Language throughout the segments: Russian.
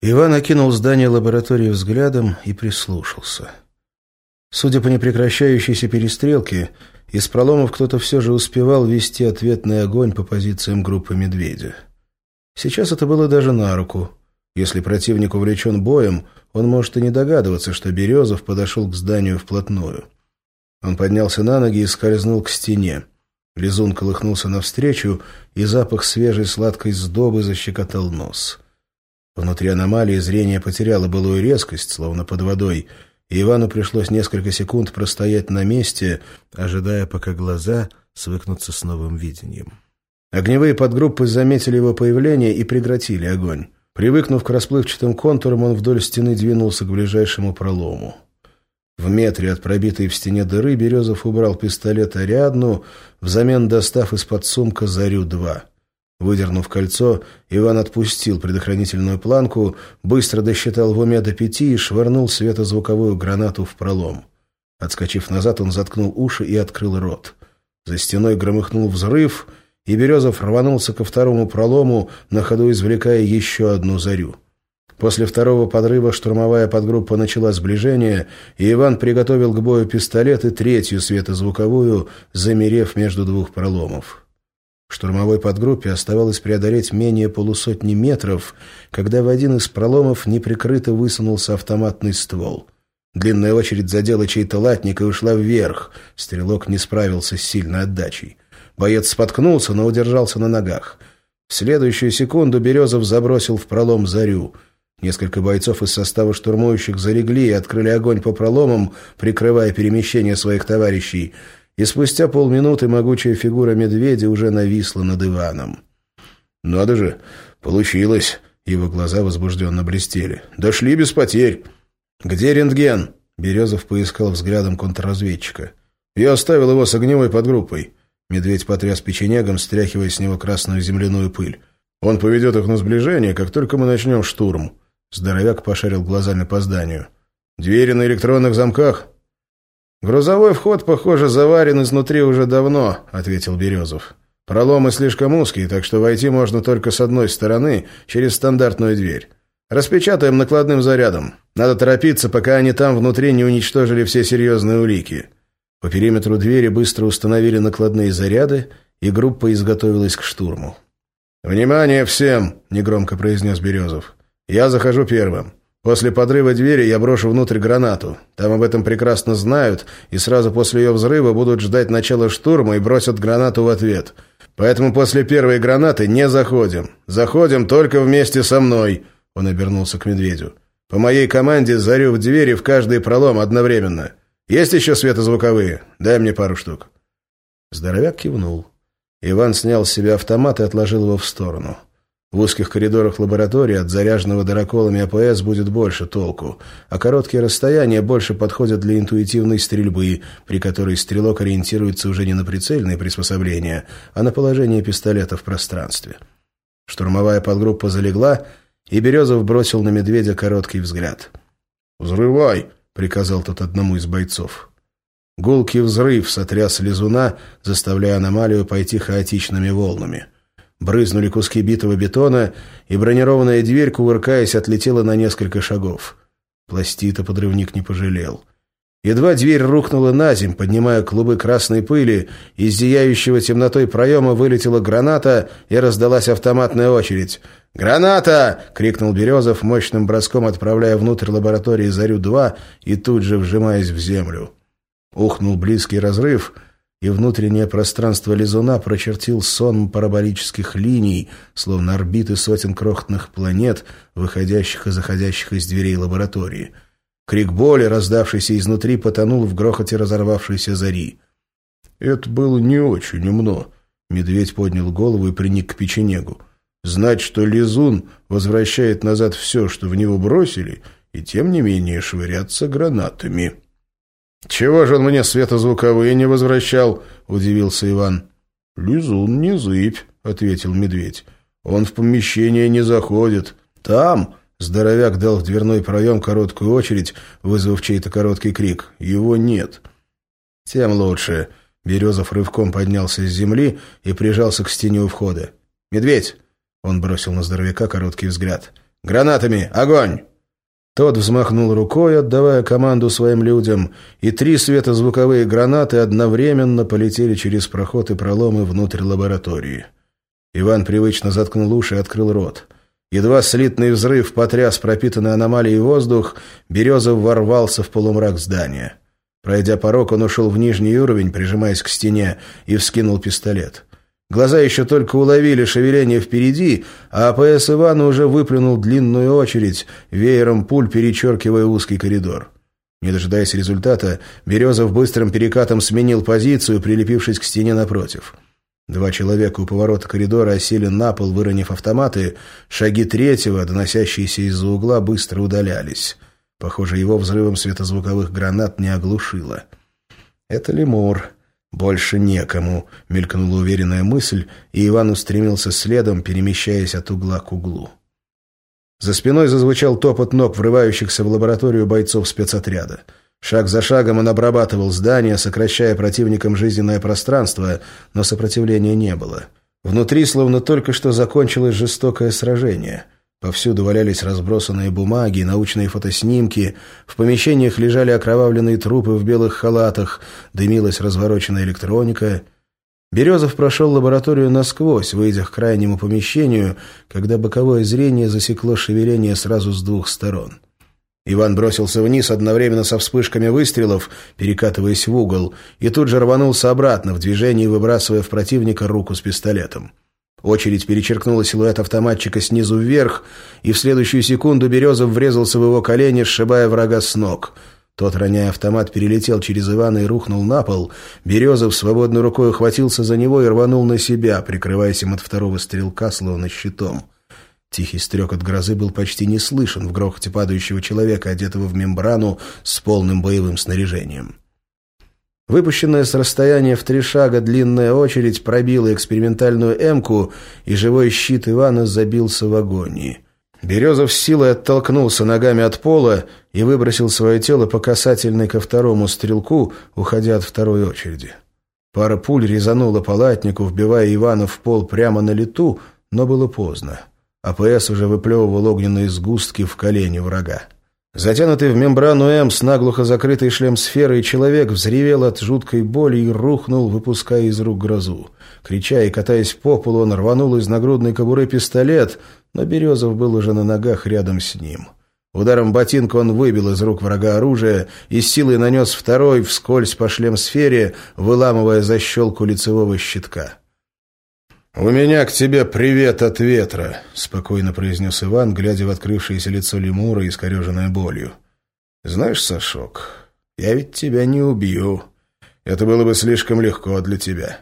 Иван окинул здание лаборатории взглядом и прислушался. Судя по непрекращающейся перестрелке, из проломов кто-то все же успевал вести ответный огонь по позициям группы «Медведя». Сейчас это было даже на руку. Если противник увлечен боем, он может и не догадываться, что Березов подошел к зданию вплотную. Он поднялся на ноги и скользнул к стене. Лизун колыхнулся навстречу, и запах свежей сладкой сдобы защекотал нос. Внутри аномалии зрение потеряло былую резкость, словно под водой, и Ивану пришлось несколько секунд простоять на месте, ожидая, пока глаза свыкнутся с новым видением. Огневые подгруппы заметили его появление и прекратили огонь. Привыкнув к расплывчатым контурам, он вдоль стены двинулся к ближайшему пролому. В метре от пробитой в стене дыры Березов убрал пистолет Ариадну, взамен достав из-под сумка «Зарю-2». Выдернув кольцо, Иван отпустил предохранительную планку, быстро досчитал в уме до пяти и швырнул светозвуковую гранату в пролом. Отскочив назад, он заткнул уши и открыл рот. За стеной громыхнул взрыв, и Березов рванулся ко второму пролому, на ходу извлекая еще одну зарю. После второго подрыва штурмовая подгруппа начала сближение, и Иван приготовил к бою пистолет и третью светозвуковую, замерев между двух проломов. Штурмовой подгруппе оставалось преодолеть менее полусотни метров, когда в один из проломов неприкрыто высунулся автоматный ствол. Длинная очередь задела чей-то латник и ушла вверх. Стрелок не справился с сильной отдачей. Боец споткнулся, но удержался на ногах. В следующую секунду Березов забросил в пролом зарю. Несколько бойцов из состава штурмующих залегли и открыли огонь по проломам, прикрывая перемещение своих товарищей — и спустя полминуты могучая фигура медведя уже нависла над Иваном. «Надо же! Получилось!» Его глаза возбужденно блестели. «Дошли без потерь!» «Где рентген?» Березов поискал взглядом контрразведчика. «Я оставил его с огневой подгруппой». Медведь потряс печенегом, стряхивая с него красную земляную пыль. «Он поведет их на сближение, как только мы начнем штурм». Здоровяк пошарил глазами по зданию. «Двери на электронных замках?» «Грузовой вход, похоже, заварен изнутри уже давно», — ответил Березов. «Проломы слишком узкие, так что войти можно только с одной стороны, через стандартную дверь. Распечатаем накладным зарядом. Надо торопиться, пока они там внутри не уничтожили все серьезные улики». По периметру двери быстро установили накладные заряды, и группа изготовилась к штурму. «Внимание всем!» — негромко произнес Березов. «Я захожу первым. После подрыва двери я брошу внутрь гранату. Там об этом прекрасно знают, и сразу после ее взрыва будут ждать начала штурма и бросят гранату в ответ. Поэтому после первой гранаты не заходим. Заходим только вместе со мной». Он обернулся к медведю. «По моей команде зарю в двери в каждый пролом одновременно. Есть еще светозвуковые? Дай мне пару штук». Здоровяк кивнул. Иван снял с себя автомат и отложил его в сторону. В узких коридорах лаборатории от заряженного дыроколами АПС будет больше толку, а короткие расстояния больше подходят для интуитивной стрельбы, при которой стрелок ориентируется уже не на прицельные приспособления, а на положение пистолета в пространстве. Штурмовая подгруппа залегла, и Березов бросил на медведя короткий взгляд. «Взрывай!» — приказал тот одному из бойцов. Гулкий взрыв сотряс лизуна, заставляя аномалию пойти хаотичными волнами — Брызнули куски битого бетона, и бронированная дверь, кувыркаясь, отлетела на несколько шагов. Пластита подрывник не пожалел. Едва дверь рухнула на земь, поднимая клубы красной пыли, из зияющего темнотой проема вылетела граната и раздалась автоматная очередь. «Граната!» — крикнул Березов, мощным броском отправляя внутрь лаборатории «Зарю-2» и тут же вжимаясь в землю. Ухнул близкий разрыв — и внутреннее пространство лизуна прочертил сон параболических линий, словно орбиты сотен крохотных планет, выходящих и заходящих из дверей лаборатории. Крик боли, раздавшийся изнутри, потонул в грохоте разорвавшейся зари. «Это было не очень умно», — медведь поднял голову и приник к печенегу. «Знать, что лизун возвращает назад все, что в него бросили, и тем не менее швыряться гранатами». «Чего же он мне светозвуковые не возвращал?» — удивился Иван. «Лизун не зыбь», — ответил медведь. «Он в помещение не заходит. Там...» — здоровяк дал в дверной проем короткую очередь, вызвав чей-то короткий крик. «Его нет». «Тем лучше». Березов рывком поднялся с земли и прижался к стене у входа. «Медведь!» — он бросил на здоровяка короткий взгляд. Гранатами! Огонь!» Тот взмахнул рукой, отдавая команду своим людям, и три светозвуковые гранаты одновременно полетели через проход и проломы внутрь лаборатории. Иван привычно заткнул уши и открыл рот. Едва слитный взрыв потряс пропитанный аномалией воздух, Березов ворвался в полумрак здания. Пройдя порог, он ушел в нижний уровень, прижимаясь к стене, и вскинул пистолет. Глаза еще только уловили шевеление впереди, а АПС Ивана уже выплюнул длинную очередь, веером пуль перечеркивая узкий коридор. Не дожидаясь результата, Березов быстрым перекатом сменил позицию, прилепившись к стене напротив. Два человека у поворота коридора осели на пол, выронив автоматы. Шаги третьего, доносящиеся из-за угла, быстро удалялись. Похоже, его взрывом светозвуковых гранат не оглушило. «Это лемур. «Больше некому», — мелькнула уверенная мысль, и Иван устремился следом, перемещаясь от угла к углу. За спиной зазвучал топот ног, врывающихся в лабораторию бойцов спецотряда. Шаг за шагом он обрабатывал здание, сокращая противникам жизненное пространство, но сопротивления не было. Внутри словно только что закончилось жестокое сражение — Повсюду валялись разбросанные бумаги, научные фотоснимки, в помещениях лежали окровавленные трупы в белых халатах, дымилась развороченная электроника. Березов прошел лабораторию насквозь, выйдя к крайнему помещению, когда боковое зрение засекло шевеление сразу с двух сторон. Иван бросился вниз одновременно со вспышками выстрелов, перекатываясь в угол, и тут же рванулся обратно в движении, выбрасывая в противника руку с пистолетом. Очередь перечеркнула силуэт автоматчика снизу вверх, и в следующую секунду Березов врезался в его колени, сшибая врага с ног. Тот, роняя автомат, перелетел через Ивана и рухнул на пол. Березов свободной рукой ухватился за него и рванул на себя, прикрываясь им от второго стрелка, словно щитом. Тихий стрек от грозы был почти не слышен в грохоте падающего человека, одетого в мембрану с полным боевым снаряжением. Выпущенная с расстояния в три шага длинная очередь пробила экспериментальную «Эмку», и живой щит Ивана забился в агонии. Березов с силой оттолкнулся ногами от пола и выбросил свое тело по касательной ко второму стрелку, уходя от второй очереди. Пара пуль резанула палатнику, вбивая Ивана в пол прямо на лету, но было поздно. АПС уже выплевывал огненные сгустки в колени врага. Затянутый в мембрану М с наглухо закрытой шлем сферой человек взревел от жуткой боли и рухнул, выпуская из рук грозу. Крича и катаясь по полу, он рванул из нагрудной кобуры пистолет, но Березов был уже на ногах рядом с ним. Ударом ботинка он выбил из рук врага оружие и силой нанес второй вскользь по шлем-сфере, выламывая защелку лицевого щитка. «У меня к тебе привет от ветра», — спокойно произнес Иван, глядя в открывшееся лицо лемура, искореженное болью. «Знаешь, Сашок, я ведь тебя не убью. Это было бы слишком легко для тебя».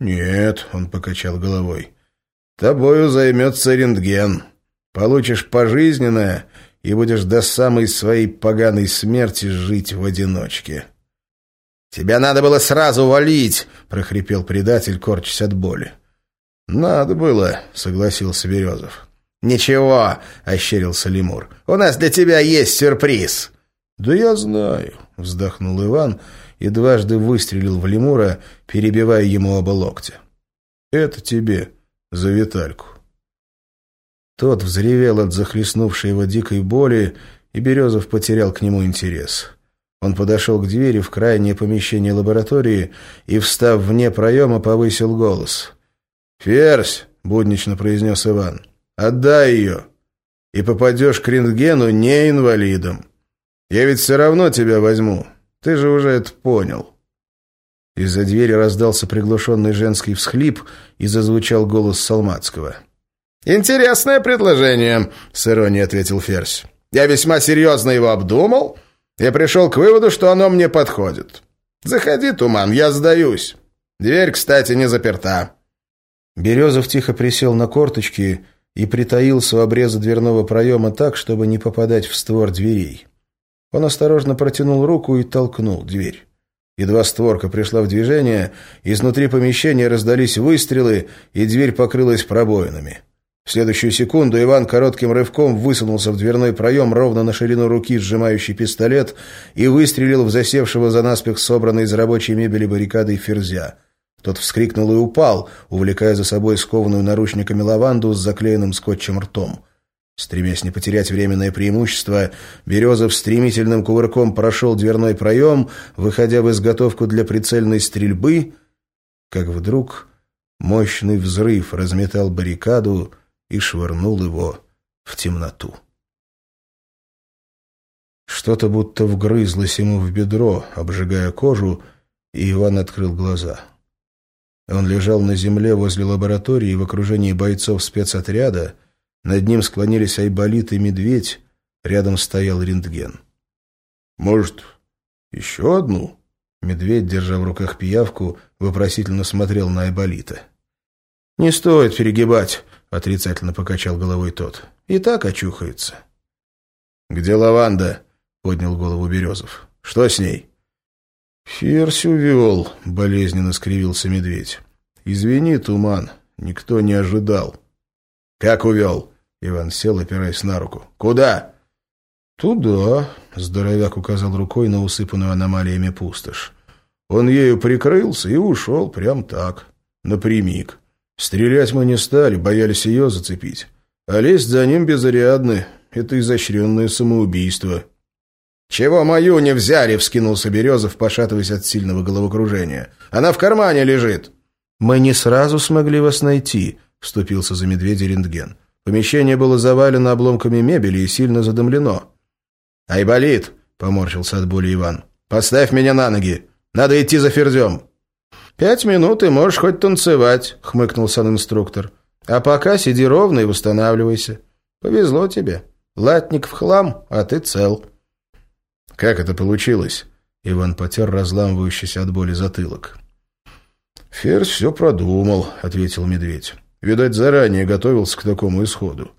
«Нет», — он покачал головой. «Тобою займется рентген. Получишь пожизненное и будешь до самой своей поганой смерти жить в одиночке». «Тебя надо было сразу валить!» — прохрипел предатель, корчась от боли. «Надо было», — согласился Березов. «Ничего», — ощерился лемур. «У нас для тебя есть сюрприз». «Да я знаю», — вздохнул Иван и дважды выстрелил в лемура, перебивая ему оба локтя. «Это тебе за Витальку». Тот взревел от захлестнувшей его дикой боли, и Березов потерял к нему интерес. Он подошел к двери в крайнее помещение лаборатории и, встав вне проема, повысил голос. «Ферзь!» — буднично произнес Иван. «Отдай ее, и попадешь к рентгену не инвалидом. Я ведь все равно тебя возьму. Ты же уже это понял». Из-за двери раздался приглушенный женский всхлип и зазвучал голос Салматского. «Интересное предложение», — с иронией ответил Ферзь. «Я весьма серьезно его обдумал и пришел к выводу, что оно мне подходит. Заходи, Туман, я сдаюсь. Дверь, кстати, не заперта». Березов тихо присел на корточки и притаился у обреза дверного проема так, чтобы не попадать в створ дверей. Он осторожно протянул руку и толкнул дверь. Едва створка пришла в движение, изнутри помещения раздались выстрелы, и дверь покрылась пробоинами. В следующую секунду Иван коротким рывком высунулся в дверной проем ровно на ширину руки, сжимающий пистолет, и выстрелил в засевшего за наспех собранной из рабочей мебели баррикадой ферзя. Тот вскрикнул и упал, увлекая за собой скованную наручниками лаванду с заклеенным скотчем ртом. Стремясь не потерять временное преимущество, Березов стремительным кувырком прошел дверной проем, выходя в изготовку для прицельной стрельбы, как вдруг мощный взрыв разметал баррикаду и швырнул его в темноту. Что-то будто вгрызлось ему в бедро, обжигая кожу, и Иван открыл глаза. Он лежал на земле возле лаборатории в окружении бойцов спецотряда, над ним склонились Айболит и Медведь, рядом стоял рентген. «Может, еще одну?» Медведь, держа в руках пиявку, вопросительно смотрел на Айболита. «Не стоит перегибать», — отрицательно покачал головой тот. «И так очухается». «Где лаванда?» — поднял голову Березов. «Что с ней?» «Ферзь увел», — болезненно скривился медведь. «Извини, Туман, никто не ожидал». «Как увел?» Иван сел, опираясь на руку. «Куда?» «Туда», — здоровяк указал рукой на усыпанную аномалиями пустошь. Он ею прикрылся и ушел прям так, напрямик. Стрелять мы не стали, боялись ее зацепить. А лезть за ним безрядно — это изощренное самоубийство. «Чего мою не взяли?» — вскинулся Березов, пошатываясь от сильного головокружения. «Она в кармане лежит». «Мы не сразу смогли вас найти», — вступился за медведя рентген. Помещение было завалено обломками мебели и сильно задымлено. «Айболит!» — поморщился от боли Иван. «Поставь меня на ноги! Надо идти за ферзем!» «Пять минут и можешь хоть танцевать», — хмыкнул сан-инструктор. «А пока сиди ровно и восстанавливайся. Повезло тебе. Латник в хлам, а ты цел». «Как это получилось?» Иван потер разламывающийся от боли затылок. «Ферзь все продумал», — ответил медведь. Видать, заранее готовился к такому исходу.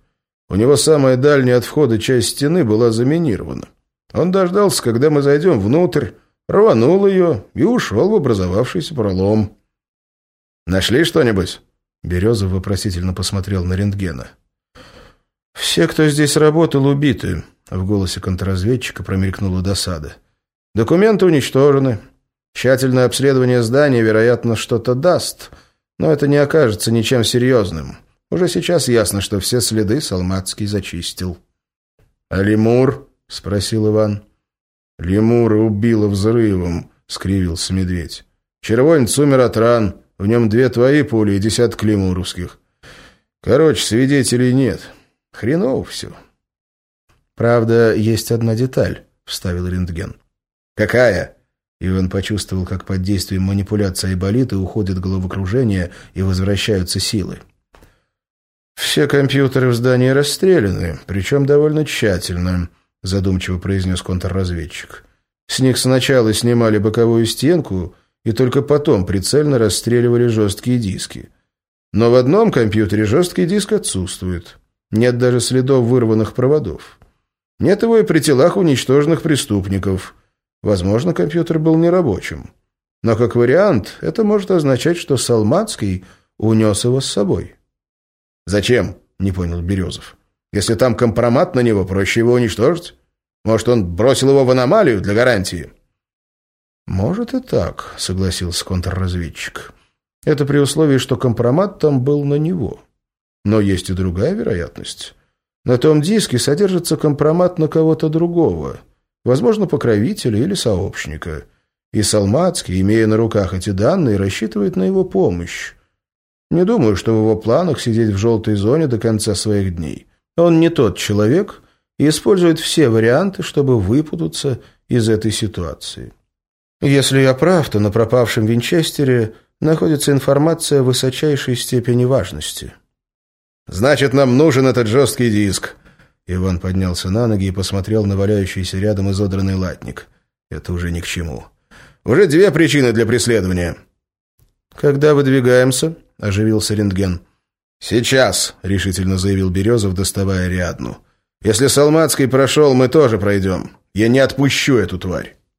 У него самая дальняя от входа часть стены была заминирована. Он дождался, когда мы зайдем внутрь, рванул ее и ушел в образовавшийся пролом. «Нашли что-нибудь?» Березов вопросительно посмотрел на рентгена. «Все, кто здесь работал, убиты», — в голосе контрразведчика промелькнула досада. «Документы уничтожены. Тщательное обследование здания, вероятно, что-то даст, но это не окажется ничем серьезным. Уже сейчас ясно, что все следы Салматский зачистил. — А лемур? — спросил Иван. — Лемура убило взрывом, — скривился медведь. — Червонец умер от ран. В нем две твои пули и десяток лемуровских. Короче, свидетелей нет. Хреново все. — Правда, есть одна деталь, — вставил рентген. — Какая? Иван почувствовал, как под действием манипуляции Айболита уходит головокружение и возвращаются силы. «Все компьютеры в здании расстреляны, причем довольно тщательно», — задумчиво произнес контрразведчик. «С них сначала снимали боковую стенку и только потом прицельно расстреливали жесткие диски. Но в одном компьютере жесткий диск отсутствует. Нет даже следов вырванных проводов. Нет его и при телах уничтоженных преступников». Возможно, компьютер был нерабочим. Но как вариант, это может означать, что Салмацкий унес его с собой. «Зачем?» — не понял Березов. «Если там компромат на него, проще его уничтожить. Может, он бросил его в аномалию для гарантии?» «Может и так», — согласился контрразведчик. «Это при условии, что компромат там был на него. Но есть и другая вероятность. На том диске содержится компромат на кого-то другого» возможно, покровителя или сообщника. И Салмацкий, имея на руках эти данные, рассчитывает на его помощь. Не думаю, что в его планах сидеть в желтой зоне до конца своих дней. Он не тот человек и использует все варианты, чтобы выпутаться из этой ситуации. Если я прав, то на пропавшем Винчестере находится информация высочайшей степени важности. «Значит, нам нужен этот жесткий диск», Иван поднялся на ноги и посмотрел на валяющийся рядом изодранный латник. Это уже ни к чему. «Уже две причины для преследования». «Когда выдвигаемся?» – оживился рентген. «Сейчас», – решительно заявил Березов, доставая Риадну. «Если Салмацкий прошел, мы тоже пройдем. Я не отпущу эту тварь».